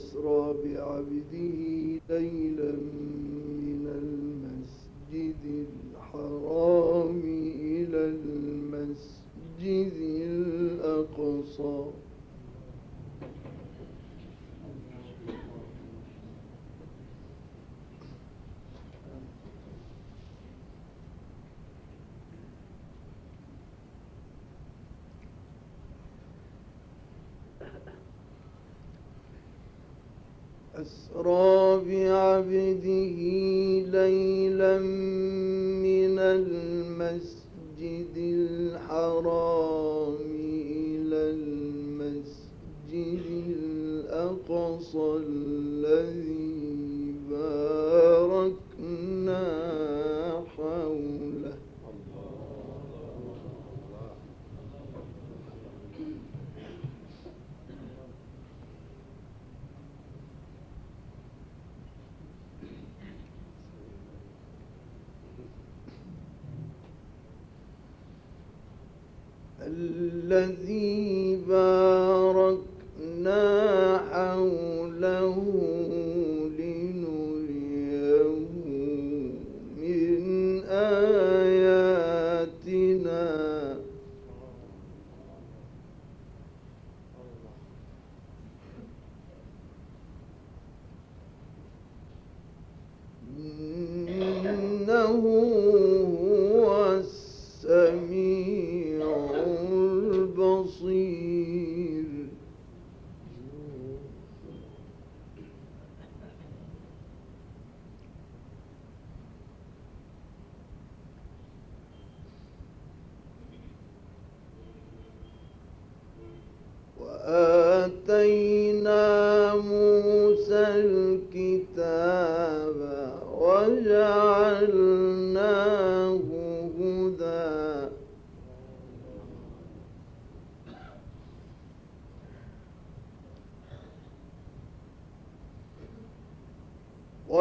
أسرى بعبده وقصى الذي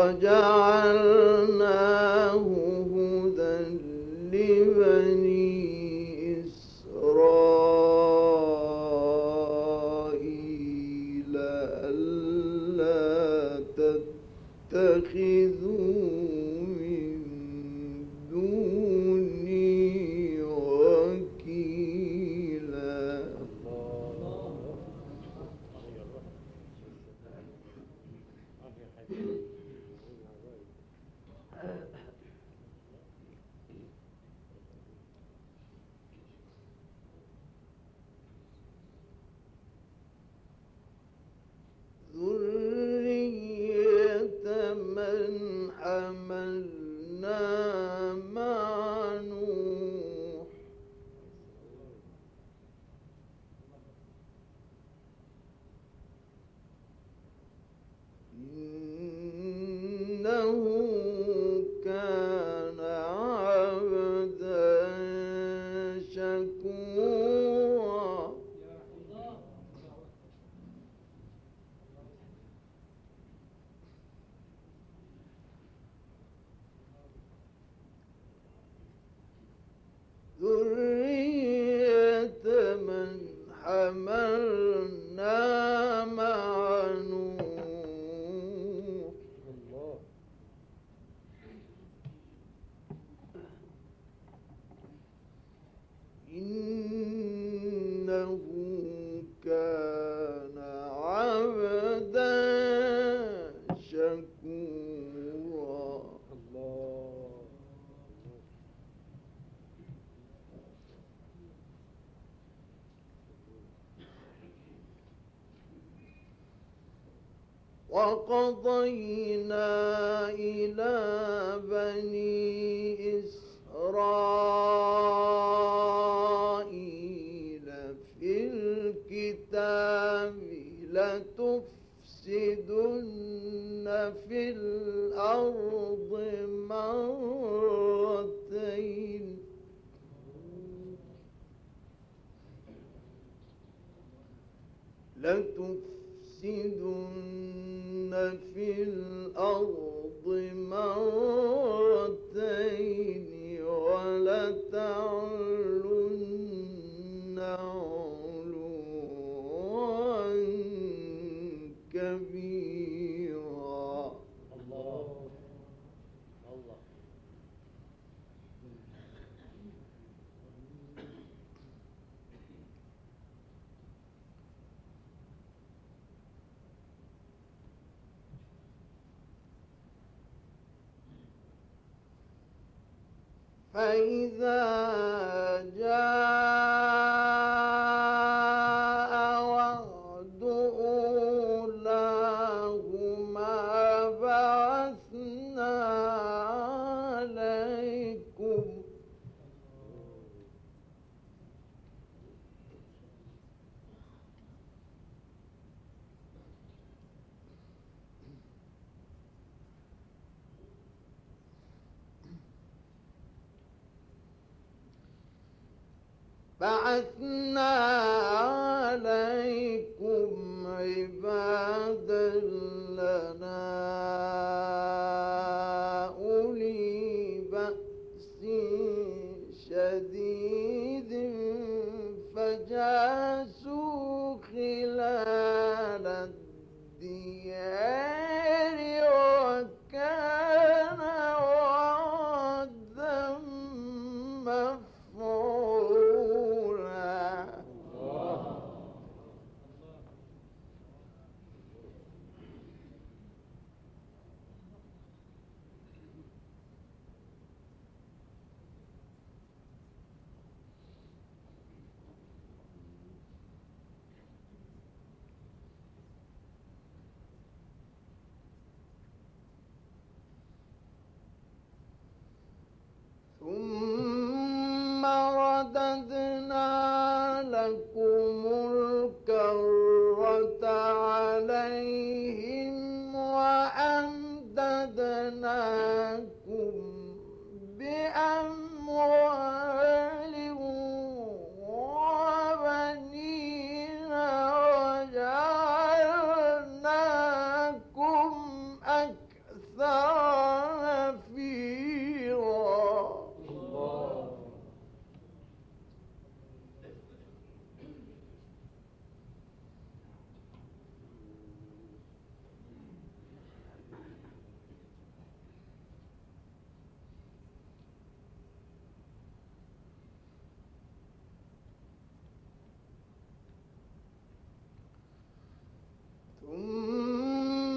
وجعلنا ضيق فإذا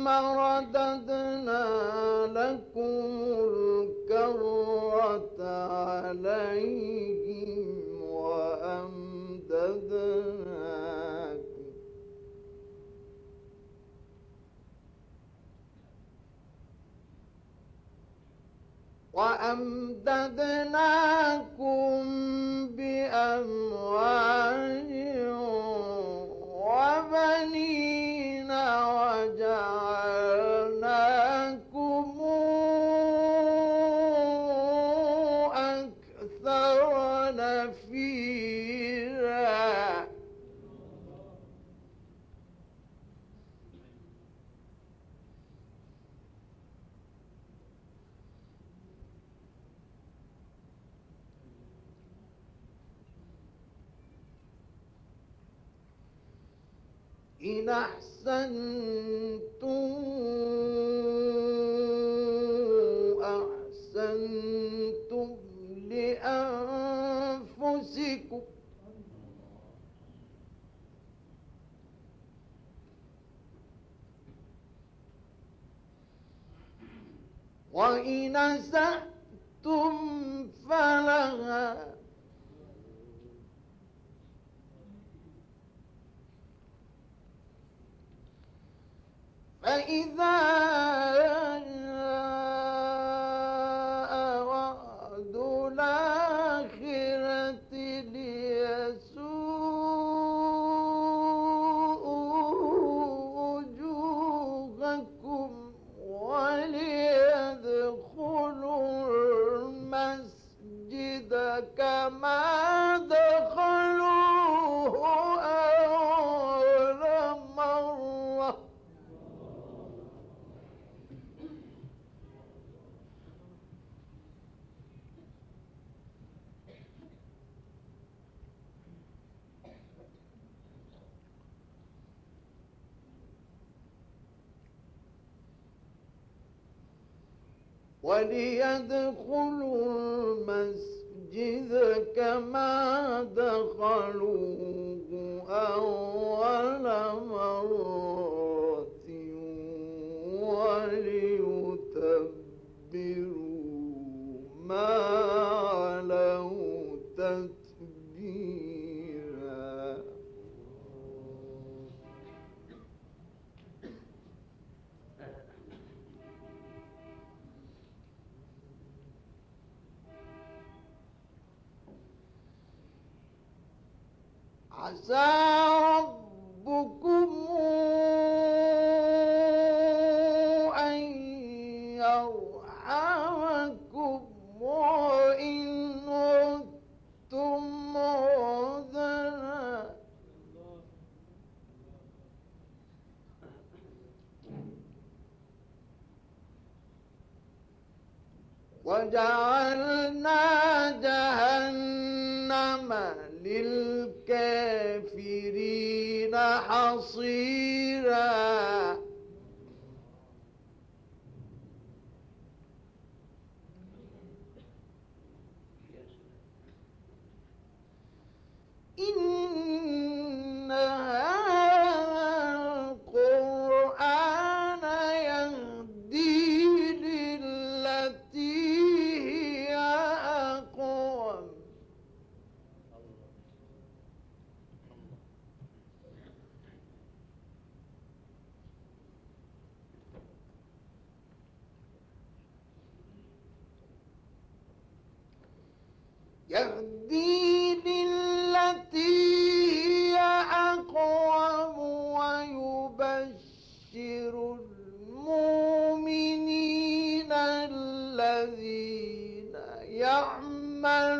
ثم رددنا لكم الكرة عليهم وأمددناكم. وأمددناكم بأموال إن أحسنتم أحسنتم لأنفسكم. وإن سأتم فلها إذا عسى ربكم alma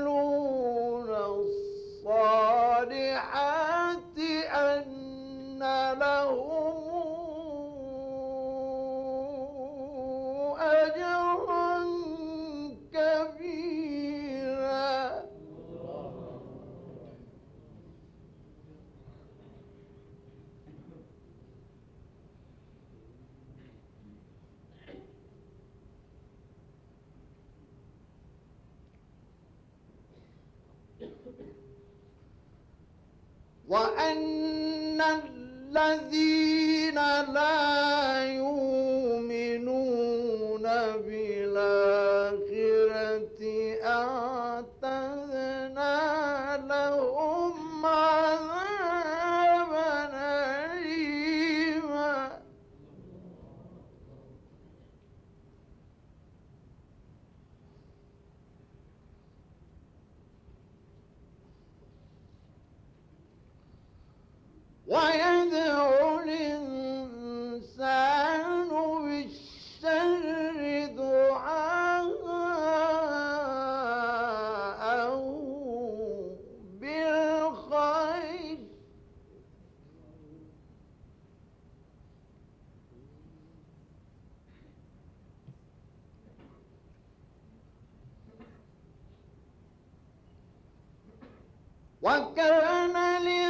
وكان الإنسان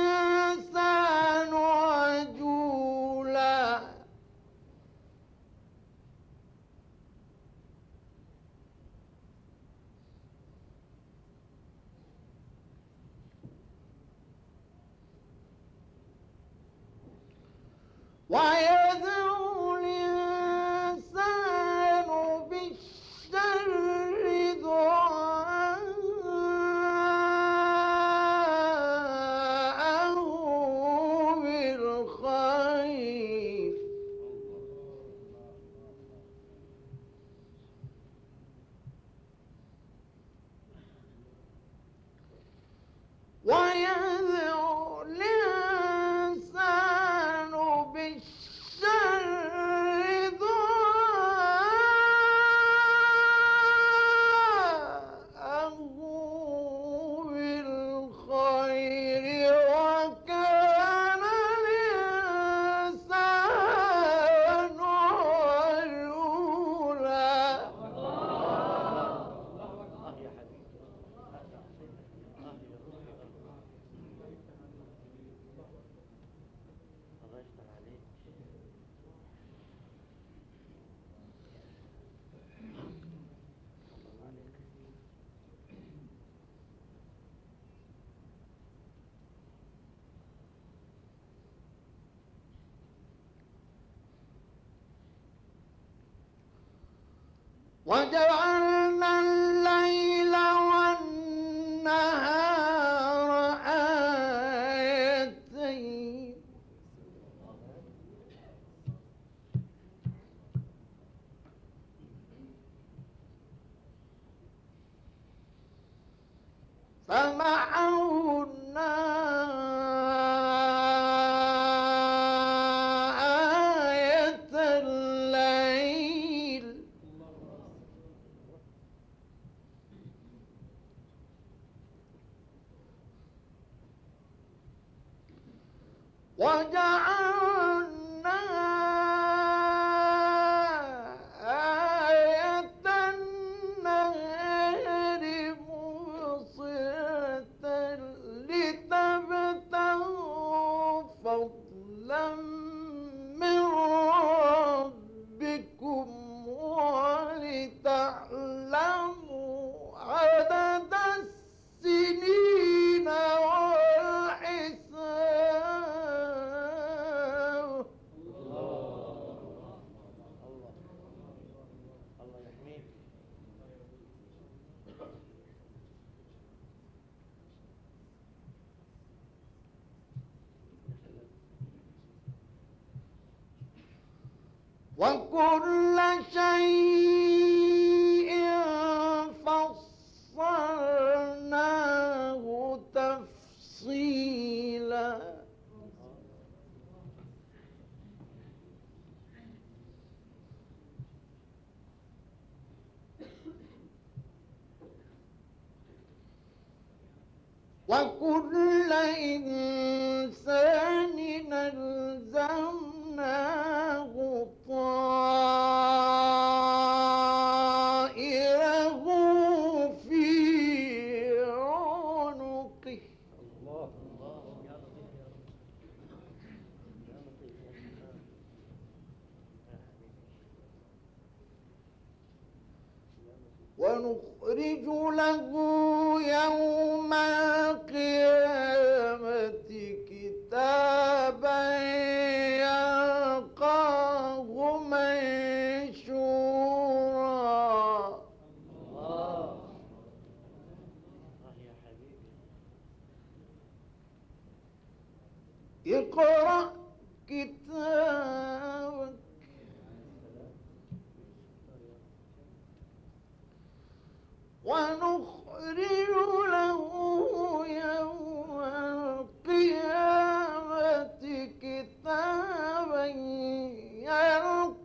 وجعلنا القيامة كتابا يلقاه منشورا. الله يا حبيبي اقرأ كتابك. ونخ القيامة كتابا يلقى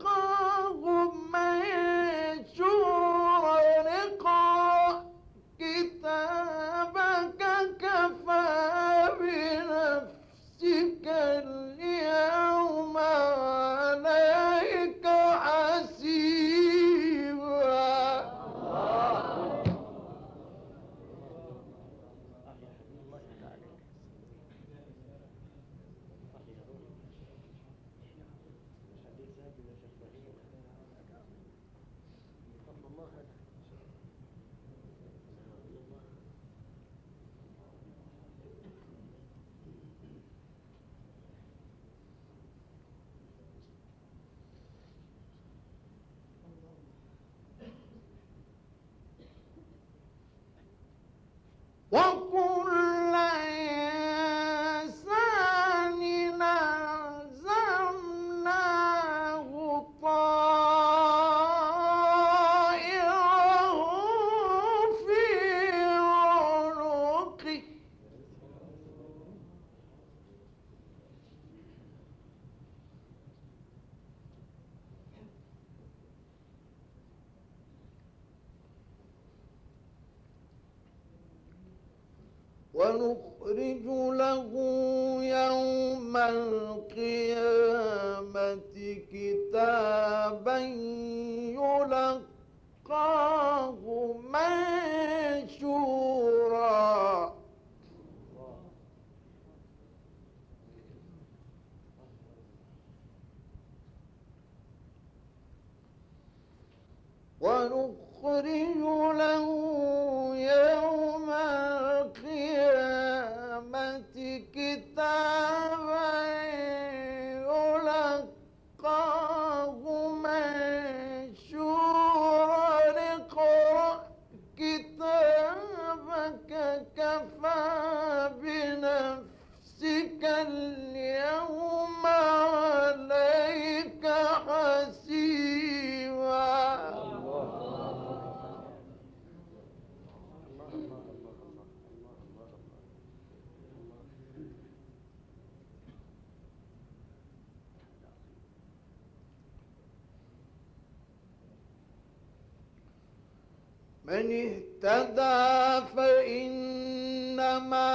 من اهتدى فإنما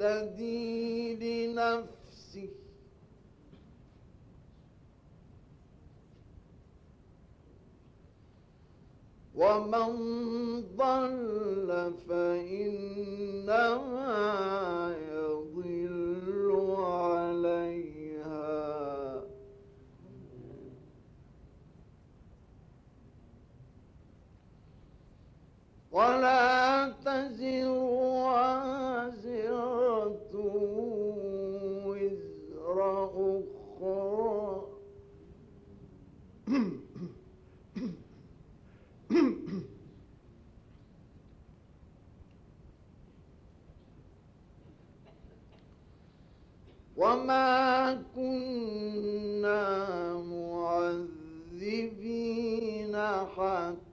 يهتدي لنفسه. ومن ضل فإنما ولا تزر وازرة وزر أخرى. وما كنا معذبين حتى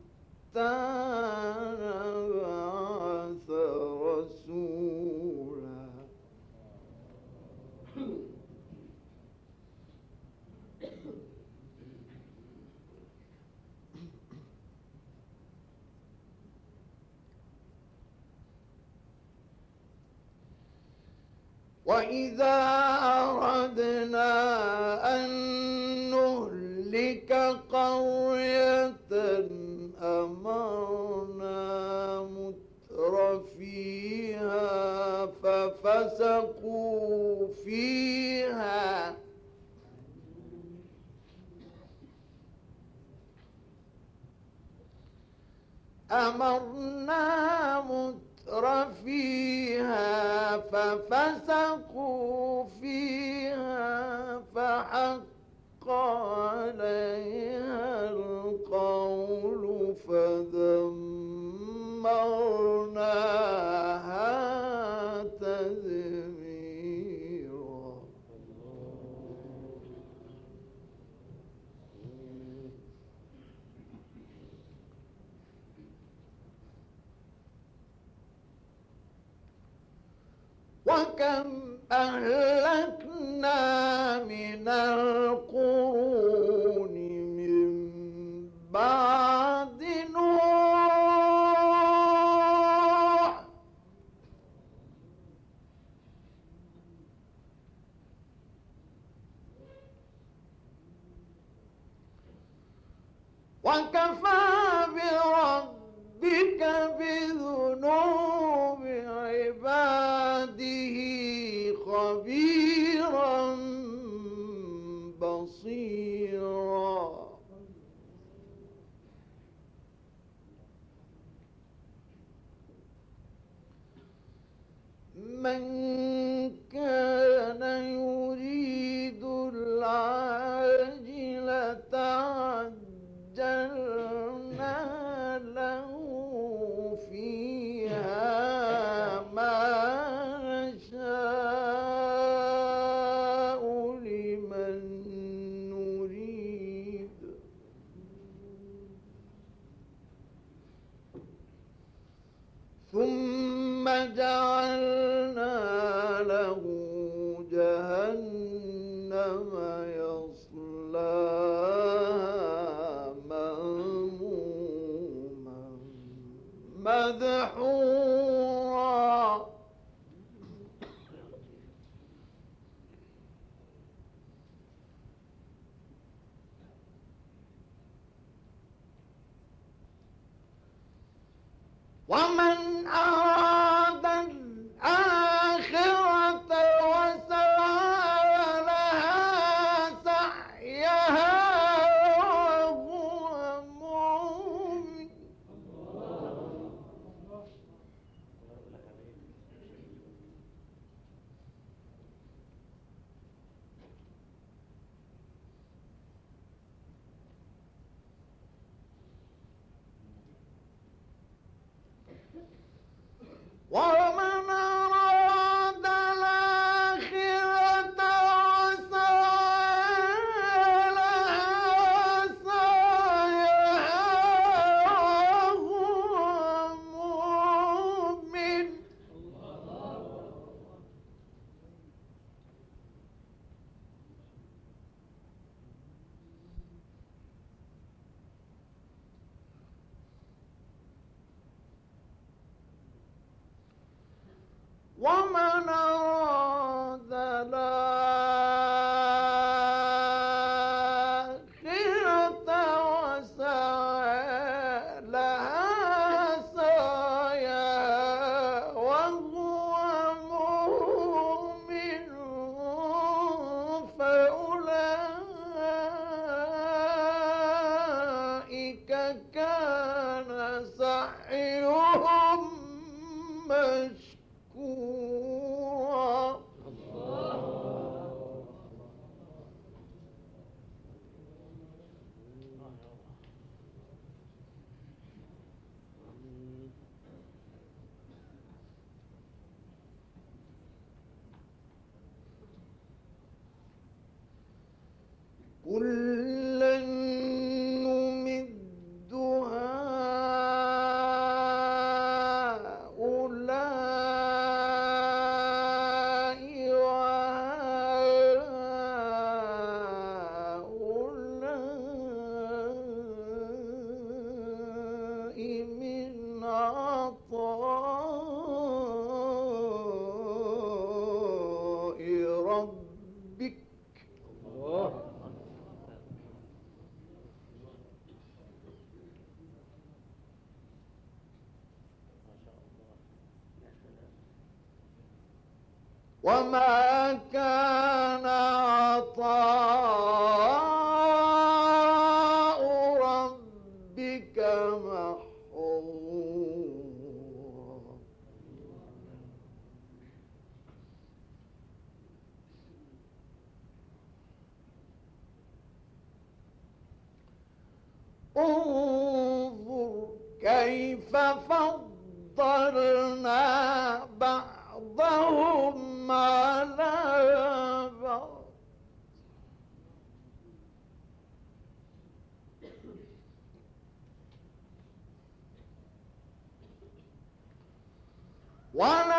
وإذا أردنا ففسقوا فيها أمرنا متر فيها ففسقوا فيها فحق عليها القول فدمرناها وكم أهلكنا من القرون ومن أراد وما كان عطاء ربك محظورا. انظر كيف فضلنا One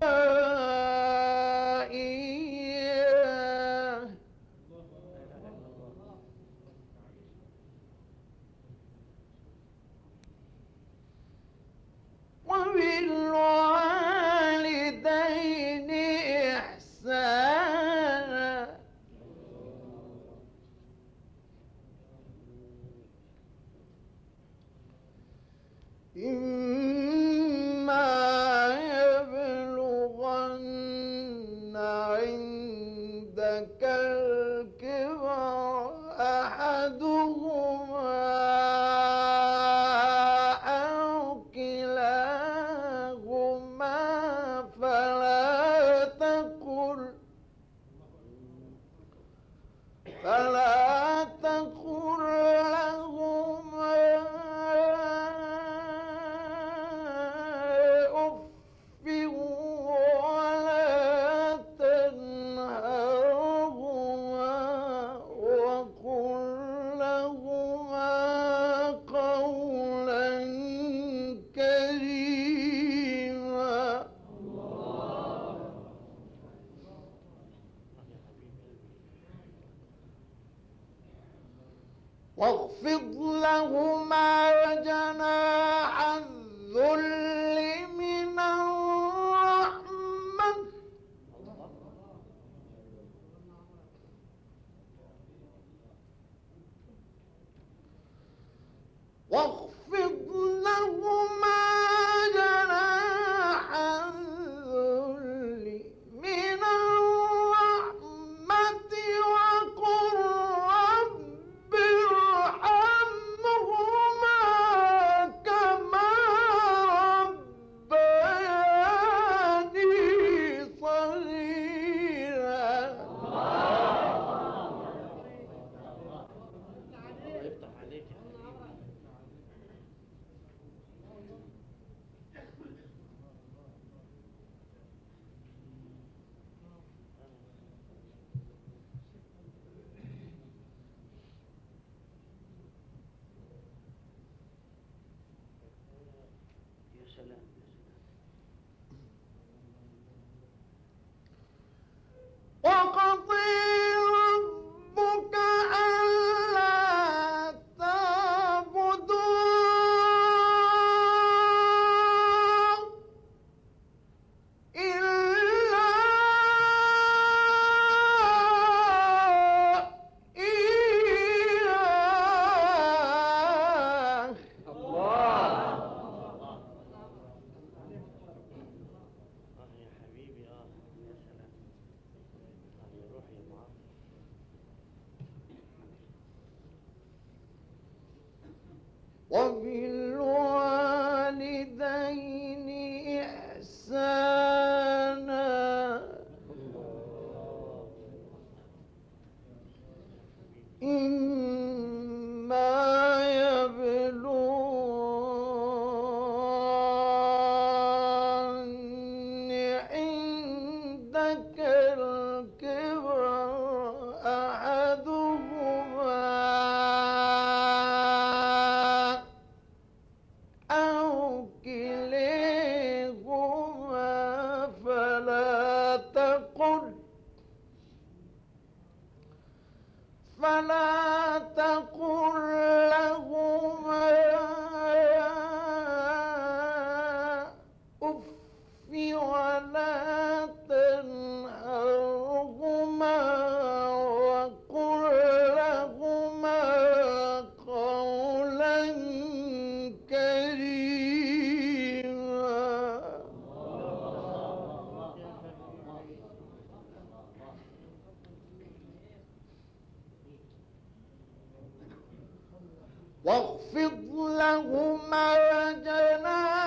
Oh لهما جناح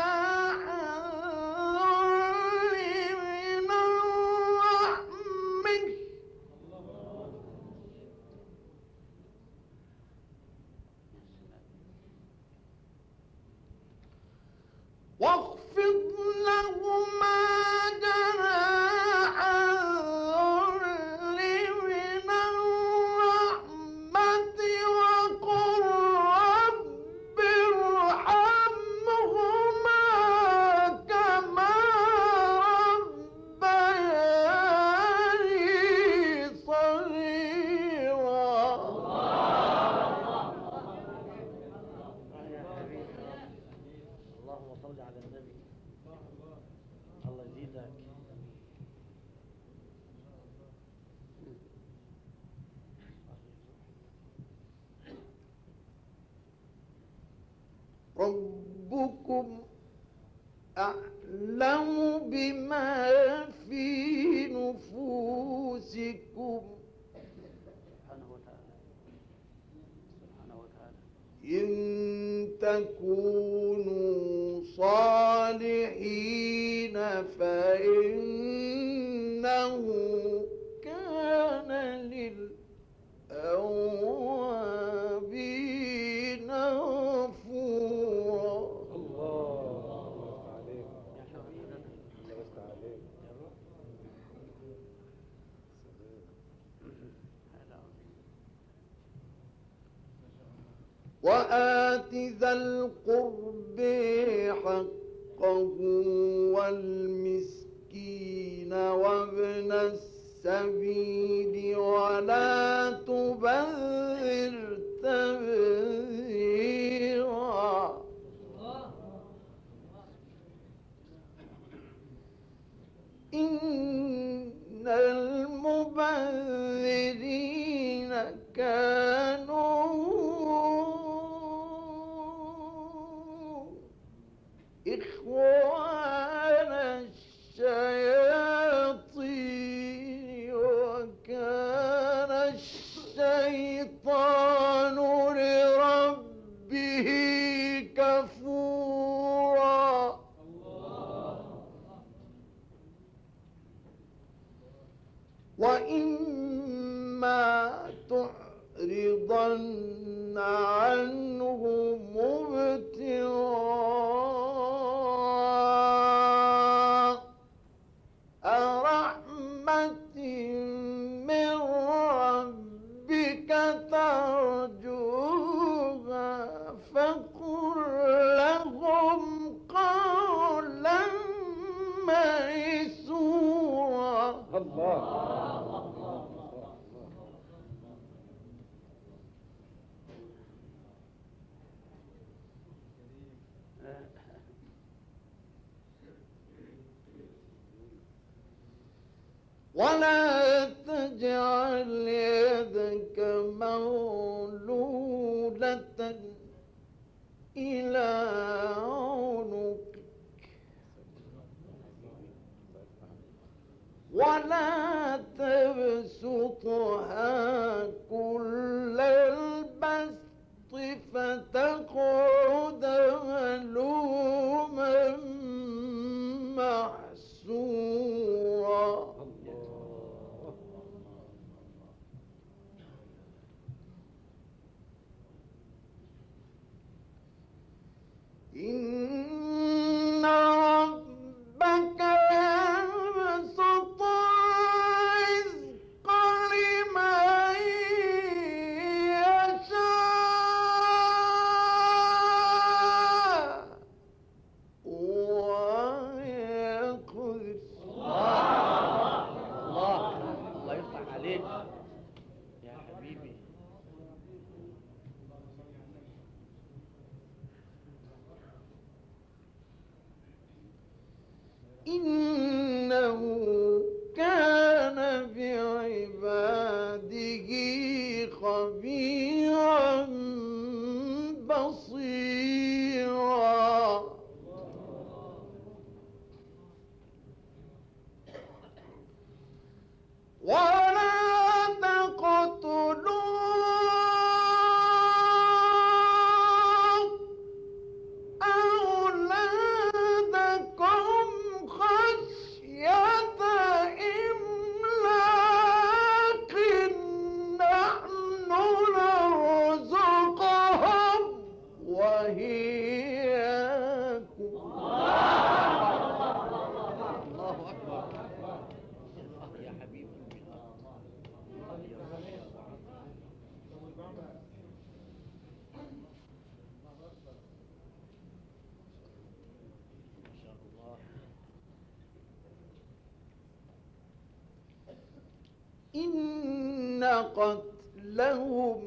إن قتلهم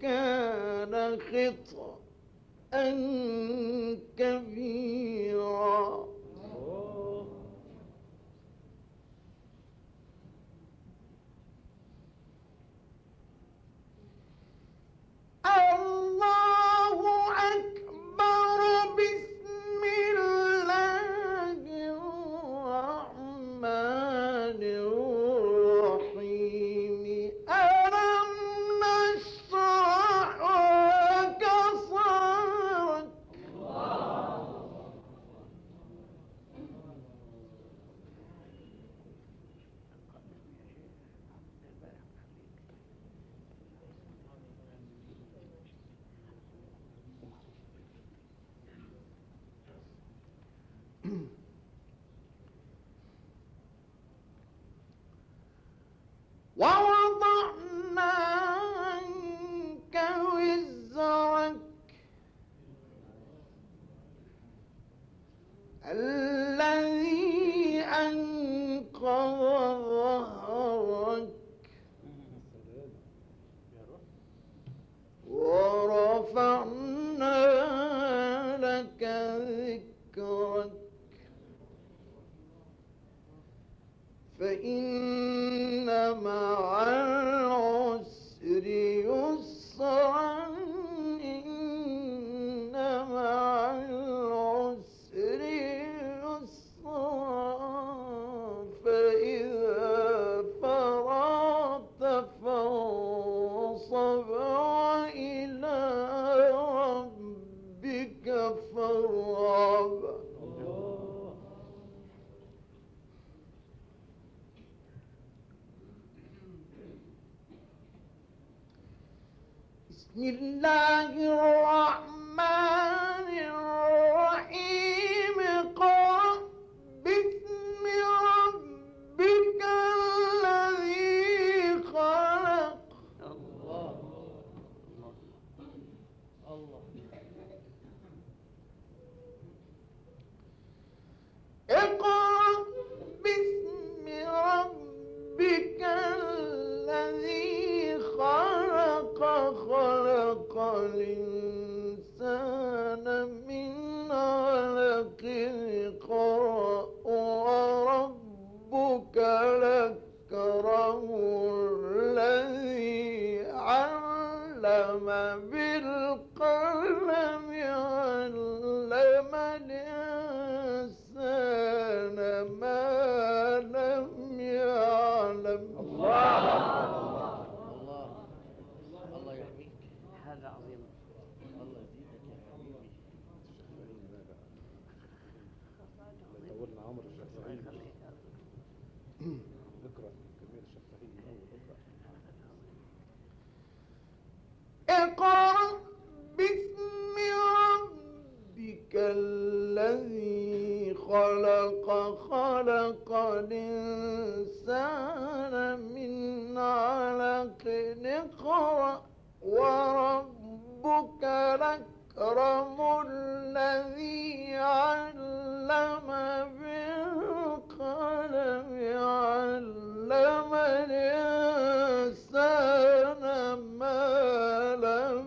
كان خطأ كبيرا. فإن مع الله الرحمن بالقلم علم الإنسان ما لم يعلم. الله الله يحميك هذا عظيم الله يزيدك يا حبيبي طولنا عمر الشافعي نقرا كمية الشافعي اقرأ باسم ربك الذي خلق خلق الإنسان من علق. اقرأ وربك الأكرم الذي علم بالقلم علم الإنسان ما لم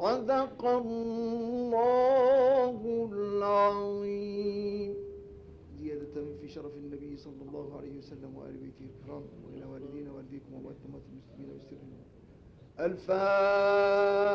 صدق الله العظيم. زيادة في شرف النبي صلى الله عليه وسلم وآل بيته الكرام وإلى والدينا والديكم وأموات المسلمين والسرين الفاتحة.